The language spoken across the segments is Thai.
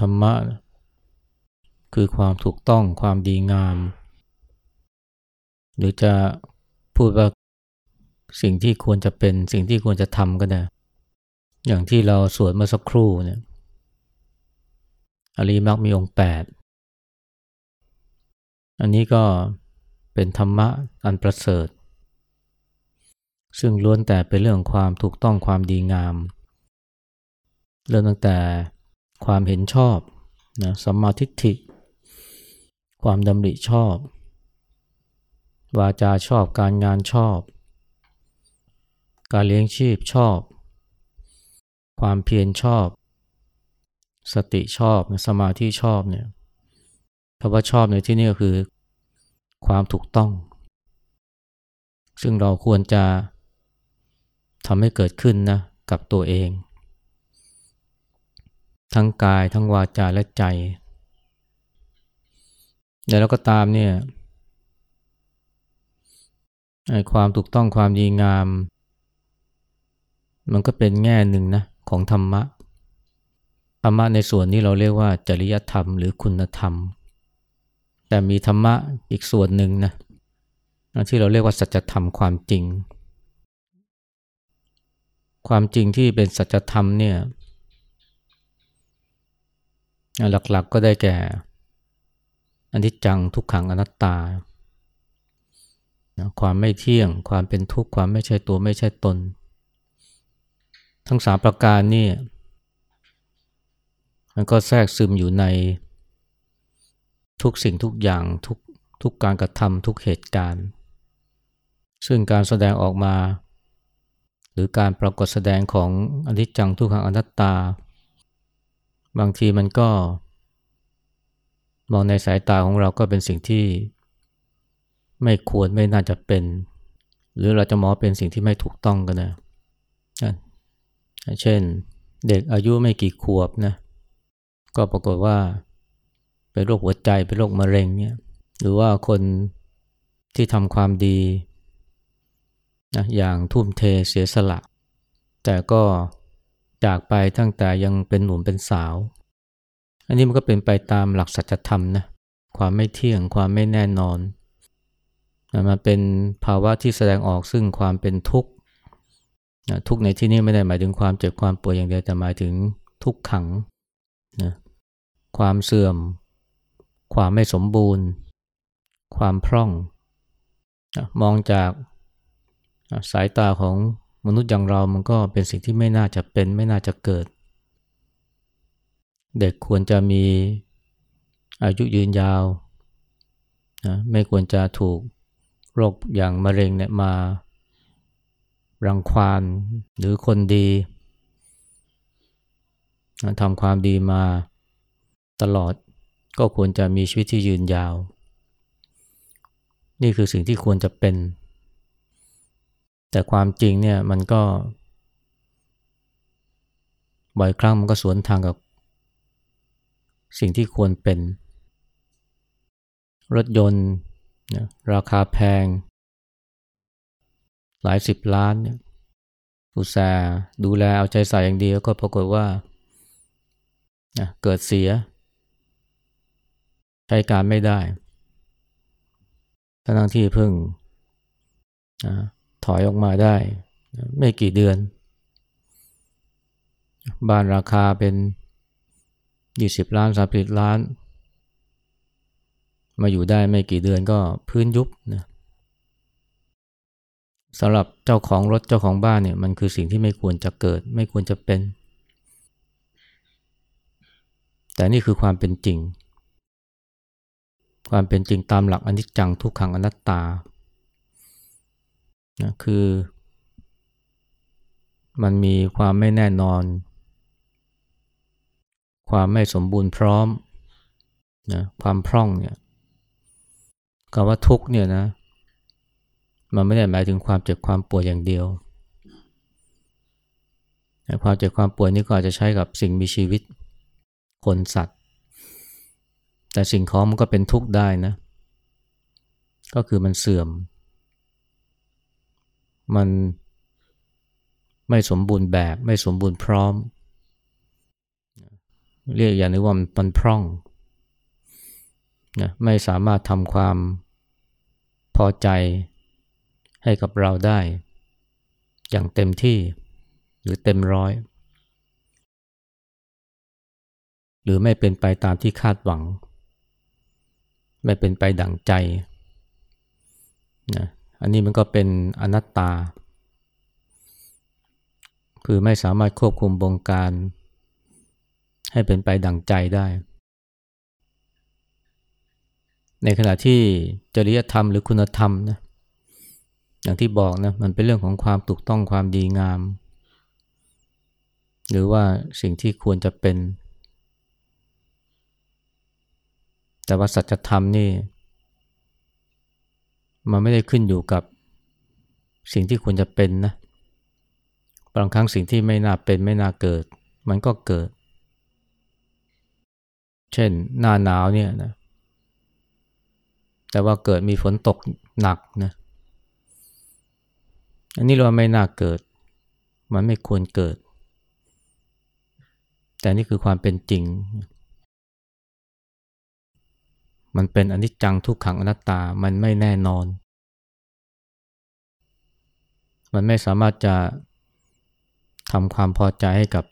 ธรรมะ คือความถูกต้องความดีงาม หรือจะพูดว่าสิ่งที่ควรจะเป็นสิ่งที่ควรจะทำก็ได้ อย่างที่เราสวดเมื่อสักครู่เนี่ยอริมักมีองค์แปดอันนี้ก็เป็นธรรมะอันประเสริฐ ซึ่งล้วนแต่เป็นเรื่องความถูกต้องความดีงาม เริ่มตั้งแต่ ความเห็นชอบนะสัมมาทิฏฐิ ความดำริชอบ วาจาชอบการงานชอบ การเลี้ยงชีพชอบ ความเพียรชอบ สติชอบสมาธิชอบเนี่ยคำว่าชอบในที่นี้ก็คือ ความถูกต้อง ซึ่งเราควรจะทำให้เกิดขึ้นนะกับตัวเอง ทั้งกายทั้งวาจาและใจแต่แล้วก็ตามเนี่ยความถูกต้องความดีงาม มันก็เป็นแง่หนึ่งนะของธรรมะ ธรรมะในส่วนนี้เราเรียกว่าจริยธรรมหรือคุณธรรม แต่มีธรรมะอีกส่วนหนึ่งนะที่เราเรียกว่าสัจธรรมความจริง ความจริงที่เป็นสัจธรรมเนี่ย หลักๆกก็ได้แก่อนิจจังทุกขังอนัตตา ความไม่เที่ยง ความเป็นทุกข์ ความไม่ใช่ตัวไม่ใช่ตน ทั้งสามประการนี่มันก็แทรกซึมอยู่ในทุกสิ่งทุกอย่างทุกทุกการกระทำทุกเหตุการณ์ ซึ่งการแสดงออกมา หรือการปรากฏแสดงของอนิจจังทุกขังอนัตตา บางทีมันก็ มองในสายตาของเราก็เป็นสิ่งที่ ไม่ควรไม่น่าจะเป็น หรือเราจะมองเป็นสิ่งที่ไม่ถูกต้องกันนะเช่น เด็กอายุไม่กี่ขวบนะก็ปรากฏว่าเป็นโรคหัวใจเป็นโรคมะเร็งเนี่ยหรือว่าคนที่ทำความดีนะอย่างทุ่มเทเสียสละ แต่ก็ จากไปตั้งแต่ยังเป็นหนุ่มเป็นสาว อันนี้มันก็เป็นไปตามหลักสัจธรรมนะความไม่เที่ยงความไม่แน่นอนมันเป็นภาวะที่แสดงออกซึ่งความเป็นทุกข์ทุกข์ในที่นี้ไม่ได้หมายถึงความเจ็บความป่วยอย่างเดียวแต่หมายถึงทุกขังนะความเสื่อม ความไม่สมบูรณ์ ความพร่อง มองจากสายตาของ มนุษย์อย่างเรามันก็เป็นสิ่งที่ไม่น่าจะเป็นไม่น่าจะเกิด เด็กควรจะมีอายุยืนยาวนะไม่ควรจะถูกโรคอย่างมะเร็งเนี่ยมารังควานหรือคนดีทำความดีมาตลอดก็ควรจะมีชีวิตที่ยืนยาว นี่คือสิ่งที่ควรจะเป็น แต่ความจริงเนี่ยมันก็ บ่อยครั้งมันก็สวนทางกับ สิ่งที่ควรเป็น รถยนต์นะราคาแพง หลายสิบล้านเนี่ยอุตสาห์ดูแลเอาใจใส่อย่างดียวก็ปรากฏว่าเกิดเสีย ใช้การไม่ได้ทั้งที่เพิ่ง ถอยออกมาได้ ไม่กี่เดือน บ้านราคาเป็น 20 ล้าน30ล้าน มาอยู่ได้ไม่กี่เดือนก็พื้นยุบนะสำหรับเจ้าของรถเจ้าของบ้านเนี่ยมันคือสิ่งที่ไม่ควรจะเกิด ไม่ควรจะเป็น แต่นี่คือความเป็นจริง ความเป็นจริงตามหลักอนิจจังทุกขังอนัตตา นะคือ มันมีความไม่แน่นอน ความไม่สมบูรณ์พร้อมนะความพร่องเนี่ยคำว่าทุกเนี่ยนะ มันไม่ได้หมายถึงความเจ็บความปวดอย่างเดียวความเจ็บความป่วยนี่ก็อาจจะใช้กับสิ่งมีชีวิต คนสัตว์ แต่สิ่งของมันก็เป็นทุกข์ได้นะ ก็คือมันเสื่อม มันไม่สมบูรณ์แบบไม่สมบูรณ์พร้อม เรียกอย่างนี้ว่ามันพร่องนะไม่สามารถทำความพอใจให้กับเราได้ อย่างเต็มที่หรือเต็มร้อย หรือไม่เป็นไปตามที่คาดหวัง ไม่เป็นไปดั่งใจนะ อันนี้มันก็เป็นอนัตตา คือไม่สามารถควบคุมบงการ ให้เป็นไปดั่งใจได้ ในขณะที่จริยธรรมหรือคุณธรรมนะอย่างที่บอกนะมันเป็นเรื่องของความถูกต้องความดีงาม หรือว่าสิ่งที่ควรจะเป็น แต่ว่าสัจธรรมนี่ มันไม่ได้ขึ้นอยู่กับสิ่งที่ควรจะเป็นนะ บางครั้งสิ่งที่ไม่น่าเป็นไม่น่าเกิด มันก็เกิด เช่นหน้าหนาวเนี่ยนะ แต่ว่าเกิดมีฝนตกหนักนะ อันนี้เราไม่น่าเกิด มันไม่ควรเกิด แต่นี่คือความเป็นจริง มันเป็นอนิจจังทุกขังอนัตตา มันไม่แน่นอน มันไม่สามารถจะทำความพอใจให้กับ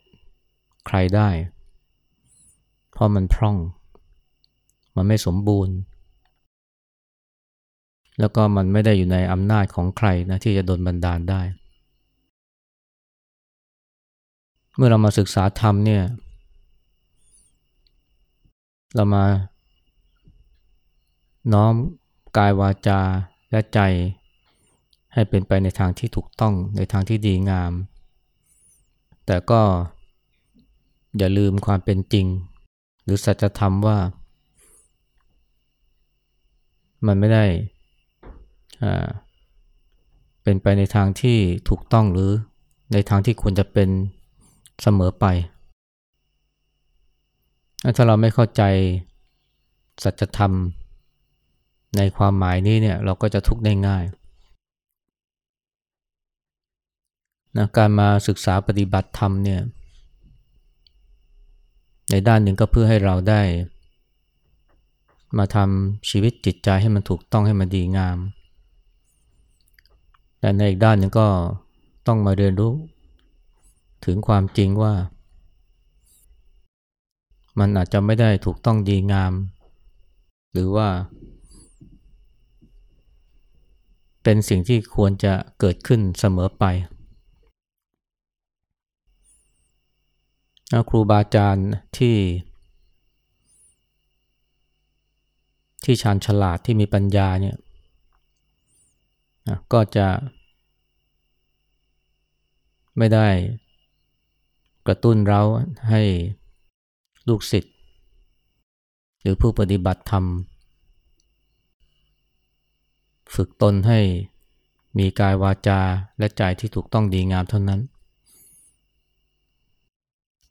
ใครได้ เพราะมันพร่อง มันไม่สมบูรณ์ แล้วก็มันไม่ได้อยู่ในอำนาจของใครนะที่จะโดนบันดาลได้ เมื่อเรามาศึกษาธรรมเนี่ย เรามา น้อมกายวาจาและใจ ให้เป็นไปในทางที่ถูกต้องในทางที่ดีงาม แต่ก็อย่าลืมความเป็นจริง หรือสัจธรรมว่า มันไม่ได้เป็นไปในทางที่ถูกต้องหรือในทางที่ควรจะเป็นเสมอไป ถ้าเราไม่เข้าใจสัจธรรม ในความหมายนี้เนี่ยเราก็จะทุกข์ได้ง่ายนะการมาศึกษาปฏิบัติธรรมเนี่ยในด้านหนึ่งก็เพื่อให้เราได้ มาทำชีวิตจิตใจให้มันถูกต้องให้มันดีงาม แต่ในอีกด้านหนึ่งก็ต้องมาเรียนรู้ถึงความจริงว่า มันอาจจะไม่ได้ถูกต้องดีงาม หรือว่า เป็นสิ่งที่ควรจะเกิดขึ้นเสมอไป ครูบาอาจารย์ที่ ที่ชาญฉลาดที่มีปัญญาเนี่ยก็จะไม่ได้กระตุ้นเราให้ลูกศิษย์หรือผู้ปฏิบัติธรรม ฝึกตนให้มีกายวาจาและใจที่ถูกต้องดีงามเท่านั้น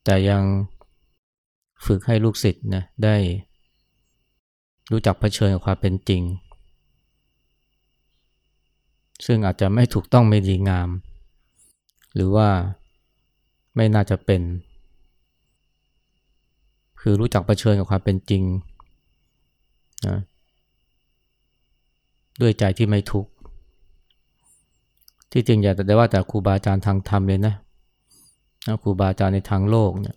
แต่ยังฝึกให้ลูกศิษย์นะได้รู้จักเผชิญกับความเป็นจริง ซึ่งอาจจะไม่ถูกต้องไม่ดีงาม หรือว่าไม่น่าจะเป็น คือรู้จักเผชิญกับความเป็นจริงนะ ด้วยใจที่ไม่ทุกข์ที่จริงอย่าแต่ว่าแต่ครูบาอาจารย์ทางธรรมเลยนะครูบาอาจารย์ในทางโลกเนี่ย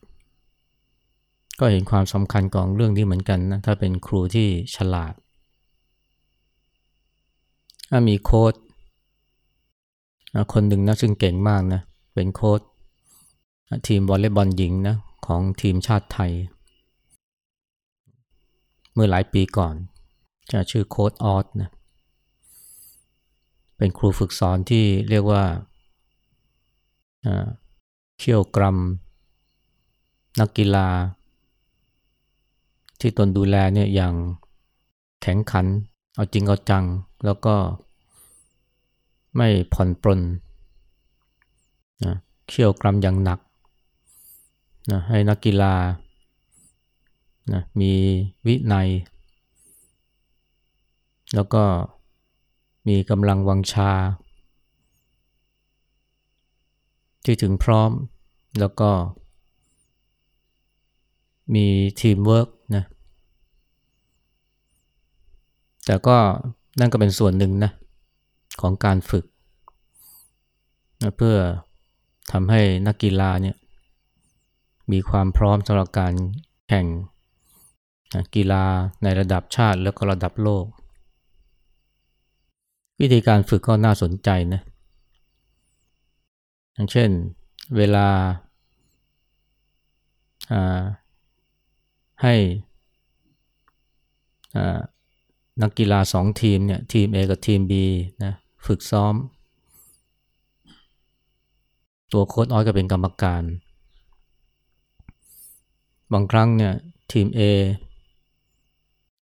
ก็เห็นความสำคัญของเรื่องนี้เหมือนกันนะถ้าเป็นครูที่ฉลาดถ้ามีโค้ดคนหนึ่งนะซึ่งเก่งมากนะเป็นโค้ชทีมวอลเลย์บอลหญิงนะของทีมชาติไทย เมื่อหลายปีก่อนจะชื่อโค้ดออสนะ เป็นครูฝึกสอนที่เรียกว่าเขี่ยวกรมนักกีฬา ที่ตนดูแลเนี่ยอย่างแข็งขัน เอาจริงเอาจัง แล้วก็ไม่ผ่อนปรนนะเขี่ยวกรมอย่างหนักนะให้นักกีฬานะมีวินัย แล้วก็ มีกำลังวังชา ที่ถึงพร้อมแล้วก็ มีทีมเวิร์กนะแต่ก็นั่นก็เป็นส่วนหนึ่งนะของการฝึกนะเพื่อทำให้นักกีฬาเนี่ยมีความพร้อมสำหรับการแข่งกีฬาในระดับชาติแล้วก็ระดับโลก วิธีการฝึกก็น่าสนใจนะอย่างเช่นเวลาให้นักกีฬาสองทีมเนี่ยทีม A กับทีม B นะฝึกซ้อม ตัวโค้ชอ้อยก็เป็นกรรมการ บางครั้งเนี่ยทีม A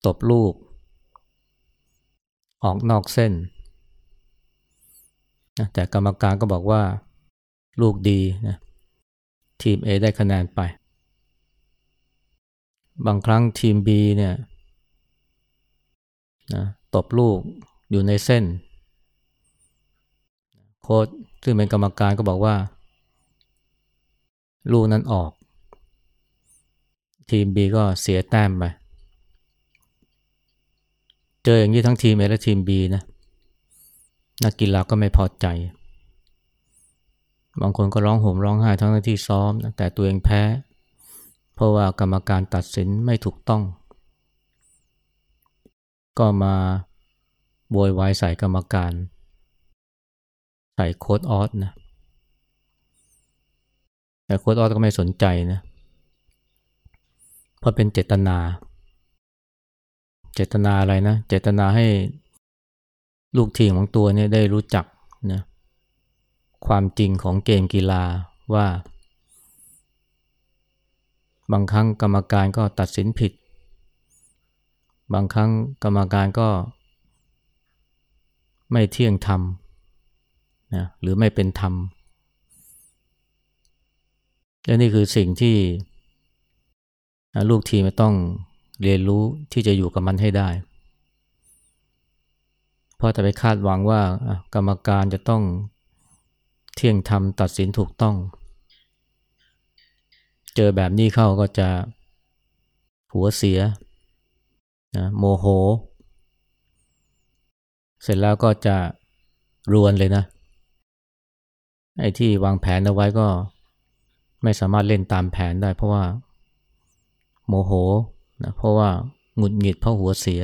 ตบลูก ออกนอกเส้น แต่กรรมการก็บอกว่าลูกดีนะทีม A ได้คะแนนไป บางครั้งทีม B เนี่ยนะตบลูกอยู่ในเส้น โค้ชซึ่งเป็นกรรมการก็บอกว่า ลูกนั้นออก ทีม B ก็เสียแต้มไป เจออย่างนี้ทั้งทีม A และทีม B นะ นักกีฬาก็ไม่พอใจ บางคนก็ร้องห่มร้องไห้ทั้งที่ซ้อม แต่ตัวเองแพ้ เพราะว่ากรรมการตัดสินไม่ถูกต้อง ก็มาบวยวายใส่กรรมการ ใส่โค้ดออสนะ แต่โค้ดออสก็ไม่สนใจนะ เพราะเป็นเจตนา เจตนาอะไรนะ เจตนาให้ ลูกทีมของตัวเนี่ยได้รู้จักนะความจริงของเกมกีฬาว่า บางครั้งกรรมการก็ตัดสินผิด บางครั้งกรรมการก็ ไม่เที่ยงธรรมนะหรือไม่เป็นธรรมและนี่คือสิ่งที่ลูกทีมต้องเรียนรู้ที่จะอยู่กับมันให้ได้ ราะจะไปคาดหวังว่ากรรมการจะต้องเที่ยงธรรมตัดสินถูกต้อง เจอแบบนี้เข้าก็จะหัวเสียนะโมโห เสร็จแล้วก็จะรวนเลยนะ ไอ้ที่วางแผนเอาไว้ก็ไม่สามารถเล่นตามแผนได้เพราะว่าโมโหนะเพราะว่าหงุดหงิดเพราะหัวเสีย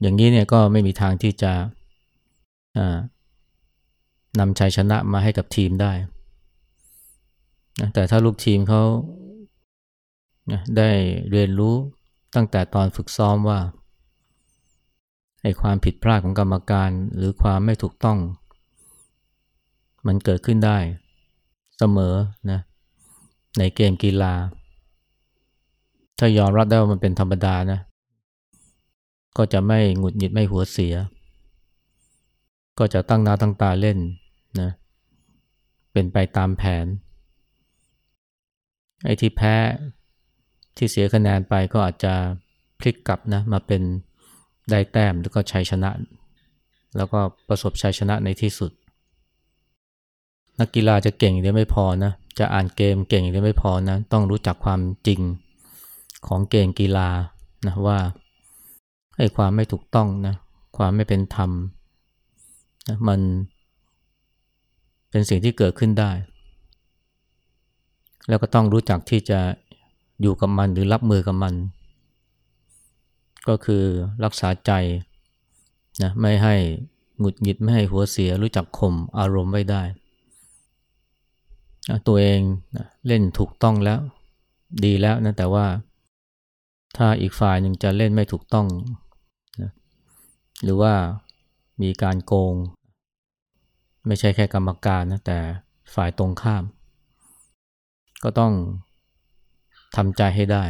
อย่างนี้เนี่ยก็ไม่มีทางที่จะนำชัยชนะมาให้กับทีมได้นะแต่ถ้าลูกทีมเขานะได้เรียนรู้ตั้งแต่ตอนฝึกซ้อมว่าไอ้ความผิดพลาดของกรรมการหรือความไม่ถูกต้อง มันเกิดขึ้นได้เสมอนะในเกมกีฬา ถ้ายอมรับได้ว่ามันเป็นธรรมดานะ ก็จะไม่หงุดหงิดไม่หัวเสีย ก็จะตั้งหน้าตั้งตาเล่นนะเป็นไปตามแผน ไอ้ที่แพ้ที่เสียคะแนนไปก็อาจจะพลิกกลับนะมาเป็นได้แต้มแล้วก็ชัยชนะ แล้วก็ประสบชัยชนะในที่สุด นักกีฬาจะเก่งได้ไม่พอนะจะอ่านเกมเก่งได้ไม่พอนะต้องรู้จักความจริงของเกมกีฬานะว่า ไอ้ความไม่ถูกต้องนะความไม่เป็นธรรมนะมันเป็นสิ่งที่เกิดขึ้นได้ แล้วก็ต้องรู้จักที่จะอยู่กับมันหรือรับมือกับมัน ก็คือรักษาใจนะไม่ให้หงุดหงิดไม่ให้หัวเสียรู้จักข่มอารมณ์ไว้ได้ ตัวเองนะเล่นถูกต้องแล้วดีแล้วนะแต่ว่าถ้าอีกฝ่ายหนึ่งจะเล่นไม่ถูกต้อง หรือว่ามีการโกง ไม่ใช่แค่กรรมการนะแต่ฝ่ายตรงข้าม ก็ต้องทำใจให้ได้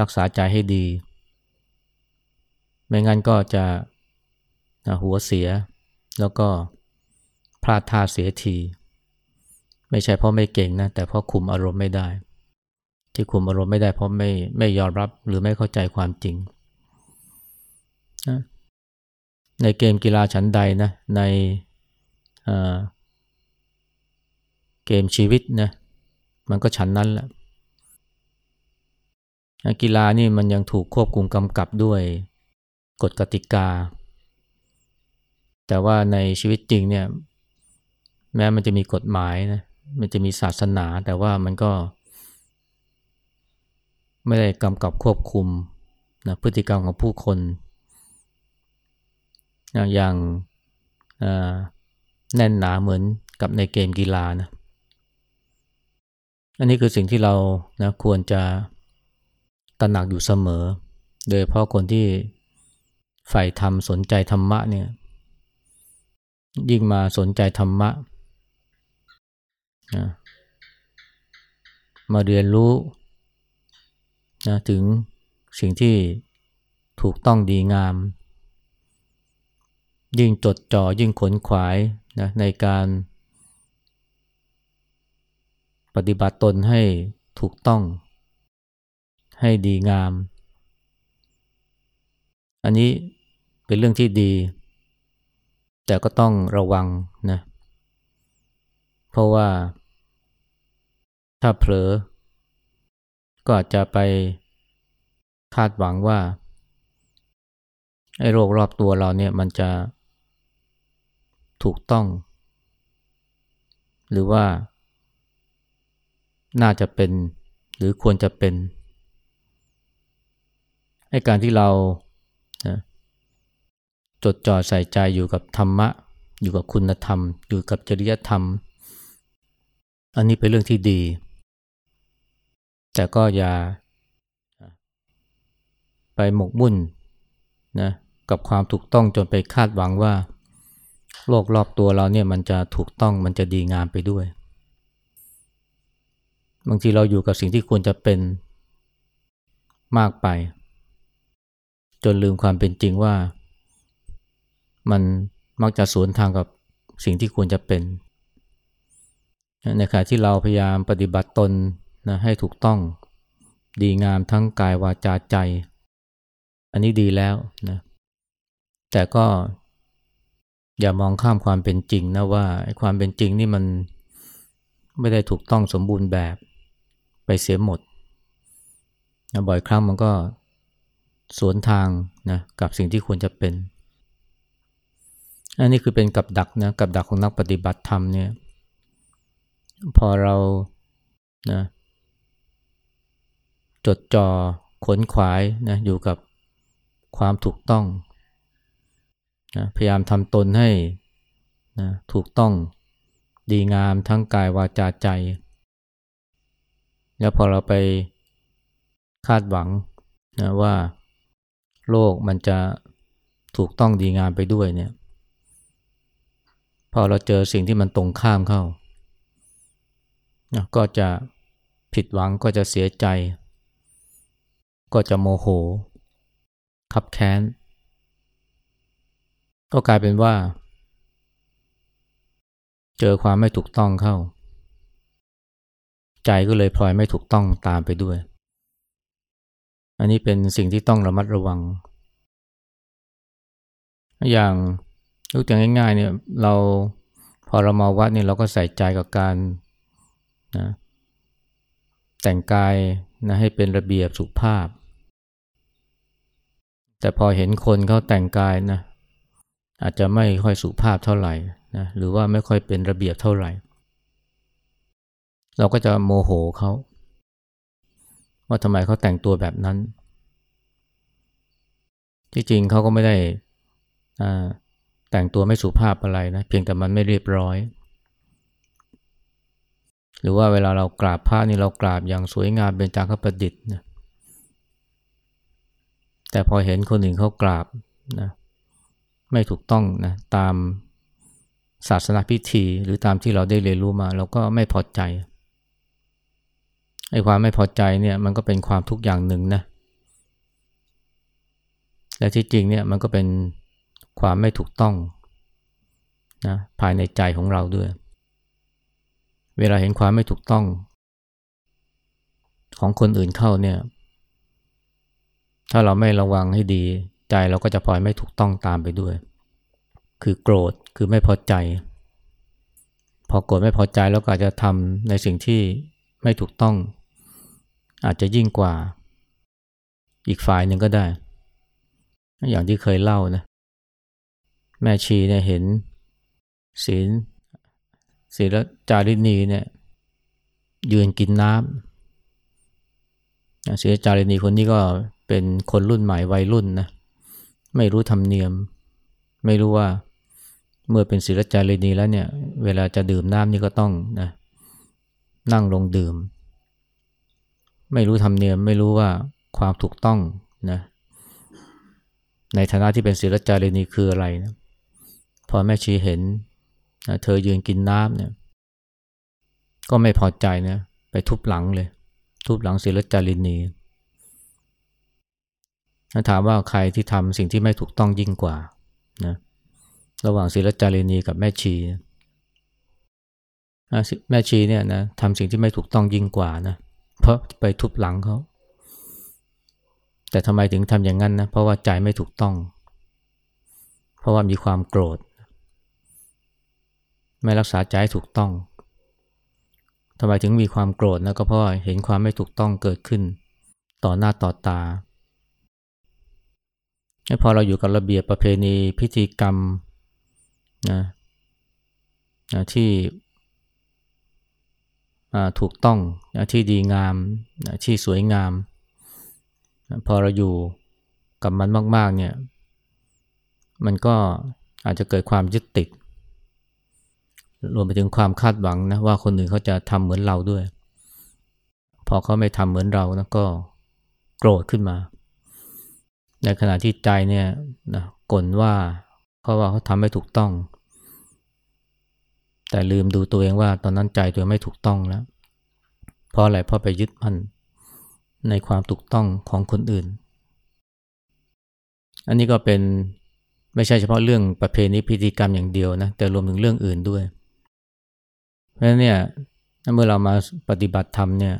รักษาใจให้ดี ไม่งั้นก็จะหัวเสีย แล้วก็พลาดท่าเสียที ไม่ใช่เพราะไม่เก่งนะ แต่เพราะคุมอารมณ์ไม่ได้ ที่คุมอารมณ์ไม่ได้เพราะไม่ไม่ยอมรับหรือไม่เข้าใจความจริง นะในเกมกีฬาชั้นใดนะในเกมชีวิตนะมันก็ฉันนั้นแหละกีฬานี่มันยังถูกควบคุมกำกับด้วยกฎกติกา แต่ว่าในชีวิตจริงเนี่ยแม้มันจะมีกฎหมายนะมันจะมีศาสนา แต่ว่ามันก็ ไม่ได้กำกับควบคุมนะพฤติกรรมของผู้คน อย่างแน่นหนาเหมือนกับในเกมกีฬานะอันนี้คือสิ่งที่เรานะควรจะตระหนักอยู่เสมอ โดยเพราะคนที่ใฝ่ธรรมสนใจธรรมะเนี่ยยิ่งมาสนใจธรรมะนะมาเรียนรู้นะถึงสิ่งที่ถูกต้องดีงาม ยิ่งจดจ่อยิ่งขนขวายนะในการปฏิบัติตนให้ถูกต้อง ให้ดีงาม อันนี้เป็นเรื่องที่ดี แต่ก็ต้องระวังนะ เพราะว่าถ้าเผลอ ก็อาจจะไปคาดหวังว่าไอ้โรครอบตัวเราเนี่ยมันจะ ถูกต้อง หรือว่า น่าจะเป็น หรือควรจะเป็นไอ้การที่เรานะจดจ่อใส่ใจอยู่กับธรรมะ อยู่กับคุณธรรม อยู่กับจริยธรรม อันนี้เป็นเรื่องที่ดี แต่ก็อย่าไปหมกมุ่นนะกับความถูกต้องจนไปคาดหวังว่า โลกรอบตัวเราเนี่ยมันจะถูกต้องมันจะดีงามไปด้วย บางทีเราอยู่กับสิ่งที่ควรจะเป็นมากไป จนลืมความเป็นจริงว่า มันมักจะสวนทางกับสิ่งที่ควรจะเป็น ในขณะที่เราพยายามปฏิบัติตนนะให้ถูกต้องดีงามทั้งกายวาจาใจ อันนี้ดีแล้วนะแต่ก็ อย่ามองข้ามความเป็นจริงนะว่าความเป็นจริงนี่มันไม่ได้ถูกต้องสมบูรณ์แบบไปเสียหมด บ่อยครั้งมันก็สวนทางนะกับสิ่งที่ควรจะเป็น อันนี้คือเป็นกับดักนะกับดักของนักปฏิบัติธรรมเนี่ยพอเรานะจดจ่อขนขวายนะอยู่กับความถูกต้อง นะพยายามทำตนให้นะถูกต้องดีงามทั้งกายวาจาใจ แล้วพอเราไปคาดหวังนะว่าโลกมันจะถูกต้องดีงามไปด้วยเนี่ย พอเราเจอสิ่งที่มันตรงข้ามเข้าก็จะผิดหวังก็จะเสียใจ ก็จะโมโหขับแค้น ก็กลายเป็นว่า เจอความไม่ถูกต้องเข้า ใจก็เลยพลอยไม่ถูกต้องตามไปด้วย อันนี้เป็นสิ่งที่ต้องระมัดระวัง อย่างยกตัวอย่างง่ายๆเนี่ยเราพอเรามาวัดเนี่ยเราก็ใส่ใจกับการนะแต่งกายนะให้เป็นระเบียบสุภาพ แต่พอเห็นคนเขาแต่งกายนะ อาจจะไม่ค่อยสุภาพเท่าไหร่นะหรือว่าไม่ค่อยเป็นระเบียบเท่าไหร่ เราก็จะโมโหเขาว่าทำไมเขาแต่งตัวแบบนั้น ที่จริงเขาก็ไม่ได้แต่งตัวไม่สุภาพอะไรนะเพียงแต่มันไม่เรียบร้อย หรือว่าเวลาเรากราบพระนี่เรากราบอย่างสวยงามเป็นจางขประดิษฐ์นะแต่พอเห็นคนอื่นเขากราบนะ ไม่ถูกต้องนะตามศาสนาพิธีหรือตามที่เราได้เรียนรู้มาเราก็ไม่พอใจไอ้ความไม่พอใจเนี่ยมันก็เป็นความทุกข์อย่างหนึ่งนะและที่จริงเนี่ยมันก็เป็นความไม่ถูกต้องนะภายในใจของเราด้วย เวลาเห็นความไม่ถูกต้อง ของคนอื่นเข้าเนี่ย ถ้าเราไม่ระวังให้ดี ใจเราก็จะพลอยไม่ถูกต้องตามไปด้วย คือโกรธคือไม่พอใจ พอโกรธไม่พอใจแล้วก็อาจจะทำในสิ่งที่ไม่ถูกต้อง อาจจะยิ่งกว่า อีกฝ่ายหนึ่งก็ได้ อย่างที่เคยเล่านะแม่ชีเนี่ยเห็นศีลศีลจารินีเนี่ยยืนกินน้ำศีลจารินีคนนี้ก็เป็นคนรุ่นใหม่วัยรุ่นนะ ไม่รู้ธรรมเนียม ไม่รู้ว่าเมื่อเป็นศีลจารินีแล้วเนี่ย เวลาจะดื่มน้ำนี่ก็ต้องนะนั่งลงดื่ม ไม่รู้ธรรมเนียม ไม่รู้ว่าความถูกต้องนะในฐานะที่เป็นศีลจารินีคืออะไรนะพอแม่ชีเห็นนะเธอยืนกินน้ำเนี่ย ก็ไม่พอใจนะไปทุบหลังเลย ทุบหลังศิลจารินี ถ้าถามว่าใครที่ทำสิ่งที่ไม่ถูกต้องยิ่งกว่านะระหว่างศิลจารินีกับแม่ชีแม่ชีเนี่ยนะทำสิ่งที่ไม่ถูกต้องยิ่งกว่านะเพราะไปทุบหลังเขาแต่ทำไมถึงทำอย่างนั้นนะเพราะว่าใจไม่ถูกต้อง เพราะว่ามีความโกรธ ไม่รักษาใจใถูกต้องทำไมถึงมีความโกรธนะก็เพราะเห็นความไม่ถูกต้องเกิดขึ้น ต่อหน้าต่อตา พอเราอยู่กับระเบียบประเพณีพิธีกรรมนะนะที่ถูกต้องนะที่ดีงามนะที่สวยงามนะพอเราอยู่กับมันมากๆเนี่ยมันก็อาจจะเกิดความยึดติด รวมไปถึงความคาดหวังนะว่าคนอื่นเขาจะทำเหมือนเราด้วย พอเขาไม่ทำเหมือนเรานะก็โกรธขึ้นมา ในขณะที่ใจเนี่ยนะกลว่าเพราะว่าเขาทำไม่ถูกต้อง แต่ลืมดูตัวเองว่า ตอนนั้นใจตัวไม่ถูกต้องแล้ว เพราะอะไรเพราะไปยึดมั่นในความถูกต้องของคนอื่น อันนี้ก็เป็นไม่ใช่เฉพาะเรื่องประเพณีพิธีกรรมอย่างเดียวนะ แต่รวมถึงเรื่องอื่นด้วย เพราะฉะนั้นเนี่ยเมื่อเรามาปฏิบัติธรรมเนี่ย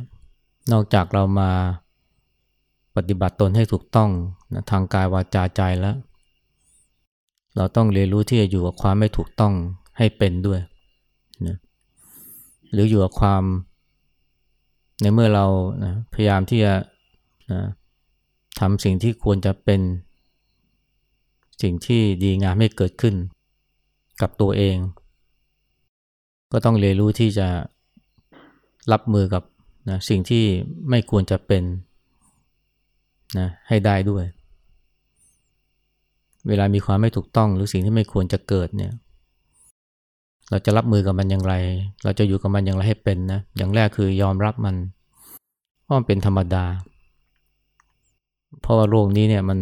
นอกจากเรามา ปฏิบัติตนให้ถูกต้องนะทางกายวาจาใจแล้ว เราต้องเรียนรู้ที่จะอยู่กับความไม่ถูกต้องให้เป็นด้วยนะหรืออยู่กับความ ในเมื่อเรานะพยายามที่จะนะทำสิ่งที่ควรจะเป็นสิ่งที่ดีงามให้เกิดขึ้นกับตัวเอง ก็ต้องเรียนรู้ที่จะรับมือกับนะสิ่งที่ไม่ควรจะเป็น นะให้ได้ด้วย เวลามีความไม่ถูกต้องหรือสิ่งที่ไม่ควรจะเกิดเนี่ย เราจะรับมือกับมันอย่างไร เราจะอยู่กับมันอย่างไรให้เป็นนะ อย่างแรกคือยอมรับมันเพราะมันเป็นธรรมดา เพราะว่าโลกนี้เนี่ยมัน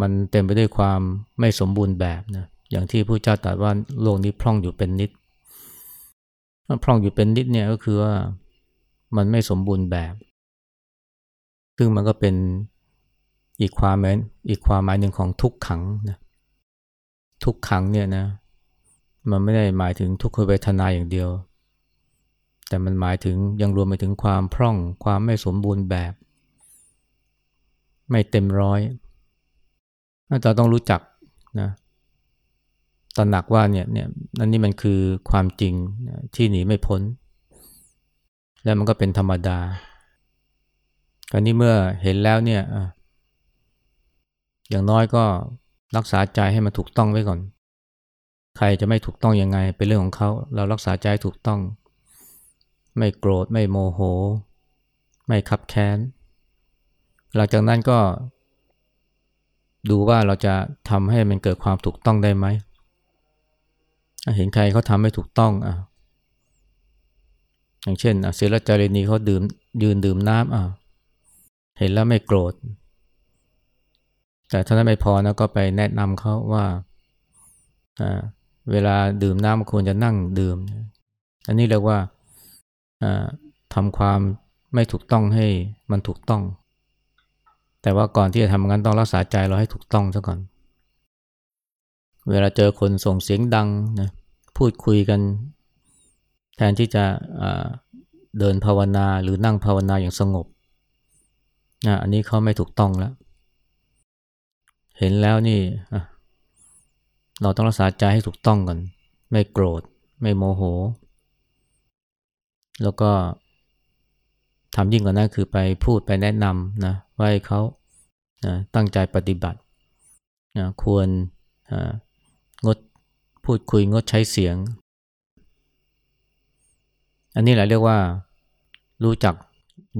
มันเต็มไปด้วยความไม่สมบูรณ์แบบนะ อย่างที่ผู้เจ้าตรัสว่าโลกนี้พร่องอยู่เป็นนิดพร่องอยู่เป็นนิดเนี่ยก็คือว่ามันไม่สมบูรณ์แบบ ซึ่งมันก็เป็นอีกความหมายอีกความหมายหนึ่งของทุกขังนะทุกขังเนี่ยนะ มันไม่ได้หมายถึงทุกขเวทนาอย่างเดียว แต่มันหมายถึงยังรวมไปถึงความพร่องความไม่สมบูรณ์แบบ ไม่เต็มร้อยเราต้องรู้จักนะตระหนักว่าเนี่ยเนี่ยนั่นนี่มันคือความจริงที่หนีไม่พ้น แล้วมันก็เป็นธรรมดา คราวนี้เมื่อเห็นแล้วเนี่ยอย่างน้อยก็รักษาใจให้มันถูกต้องไว้ก่อน ใครจะไม่ถูกต้องยังไง เป็นเรื่องของเขาเรารักษาใจถูกต้อง ไม่โกรธไม่โมโห ไม่ขับแค้น หลังจากนั้นก็ ดูว่าเราจะทำให้มันเกิดความถูกต้องได้ไหมเห็นใครเขาทำไม่ถูกต้องอะอย่างเช่นเซลจารีนีเขาดื่มยืนดื่มน้ำอะ เห็นแล้วไม่โกรธ แต่ถ้านั้นไม่พอนะก็ไปแนะนำเขาว่าเวลาดื่มน้ำควรจะนั่งดื่ม อันนี้เรียกว่าทำความไม่ถูกต้องให้มันถูกต้อง แต่ว่าก่อนที่จะทำงั้นต้องรักษาใจเราให้ถูกต้องซะก่อน เวลาเจอคนส่งเสียงดังนะพูดคุยกัน แทนที่จะเดินภาวนาหรือนั่งภาวนาอย่างสงบ อันนี้เขาไม่ถูกต้องแล้ว เห็นแล้วนี่เราต้องรักษาใจให้ถูกต้องก่อนไม่โกรธ ไม่โมโห แล้วก็ทำยิ่งกว่านั้นคือไปพูดไปแนะนำนะว่าให้เขานะตั้งใจปฏิบัตินะควรงดพูดคุยงดใช้เสียง อันนี้แหละเรียกว่ารู้จัก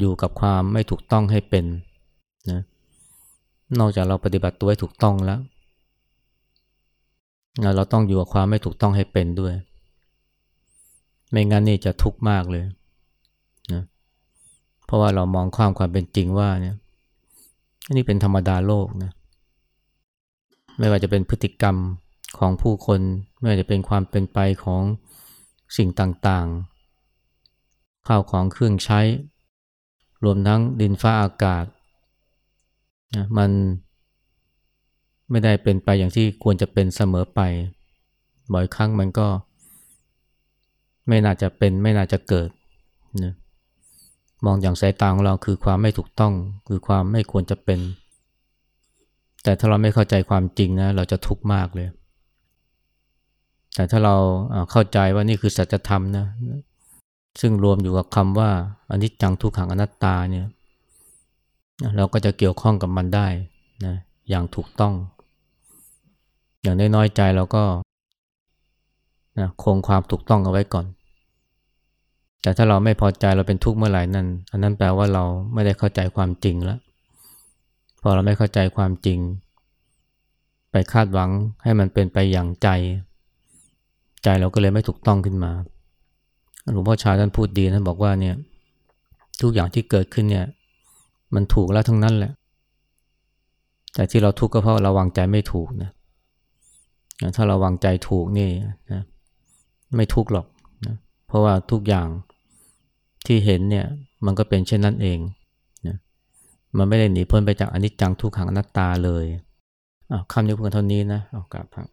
อยู่กับความไม่ถูกต้องให้เป็นนะนอกจากเราปฏิบัติตัวให้ถูกต้องแล้ว เราต้องอยู่กับความไม่ถูกต้องให้เป็นด้วย ไม่งั้นนี่จะทุกข์มากเลยนะเพราะว่าเรามองความความเป็นจริงว่าเนี่ยอันนี้เป็นธรรมดาโลกนะไม่ว่าจะเป็นพฤติกรรมของผู้คน ไม่ว่าจะเป็นความเป็นไปของสิ่งต่างๆ ข้าวของเครื่องใช้ รวมทั้งดินฟ้าอากาศนะมันไม่ได้เป็นไปอย่างที่ควรจะเป็นเสมอไป บ่อยครั้งมันก็ ไม่น่าจะเป็นไม่น่าจะเกิดนะมองอย่างสายตาของเราคือความไม่ถูกต้องคือความไม่ควรจะเป็น แต่ถ้าเราไม่เข้าใจความจริงนะเราจะทุกข์มากเลย แต่ถ้าเราเข้าใจว่านี่คือสัจธรรมนะ ซึ่งรวมอยู่กับคำว่าอนิจจังทุกขังอนัตตาเนี่ยเราก็จะเกี่ยวข้องกับมันได้นะอย่างถูกต้อง อย่างน้อยๆใจเราก็นะคงความถูกต้องเอาไว้ก่อน แต่ถ้าเราไม่พอใจเราเป็นทุกข์เมื่อไหร่นั่นอันนั้นแปลว่าเราไม่ได้เข้าใจความจริงแล้วพอเราไม่เข้าใจความจริง ไปคาดหวังให้มันเป็นไปอย่างใจ ใจเราก็เลยไม่ถูกต้องขึ้นมา หลวงพ่อชาท่านพูดดีท่านบอกว่าเนี่ยทุกอย่างที่เกิดขึ้นเนี่ย มันถูกแล้วทั้งนั้นแหละ แต่ที่เราทุกข์ก็เพราะเราวางใจไม่ถูกนะถ้าเราวางใจถูกนี่นะไม่ทุกข์หรอกนะเพราะว่าทุกอย่างที่เห็นเนี่ยมันก็เป็นเช่นนั้นเองนะมันไม่ได้หนีพ้นไปจากอนิจจังทุกขังอนัตตาเลยคำนี้เพียงเท่านี้นะเอากลับครับ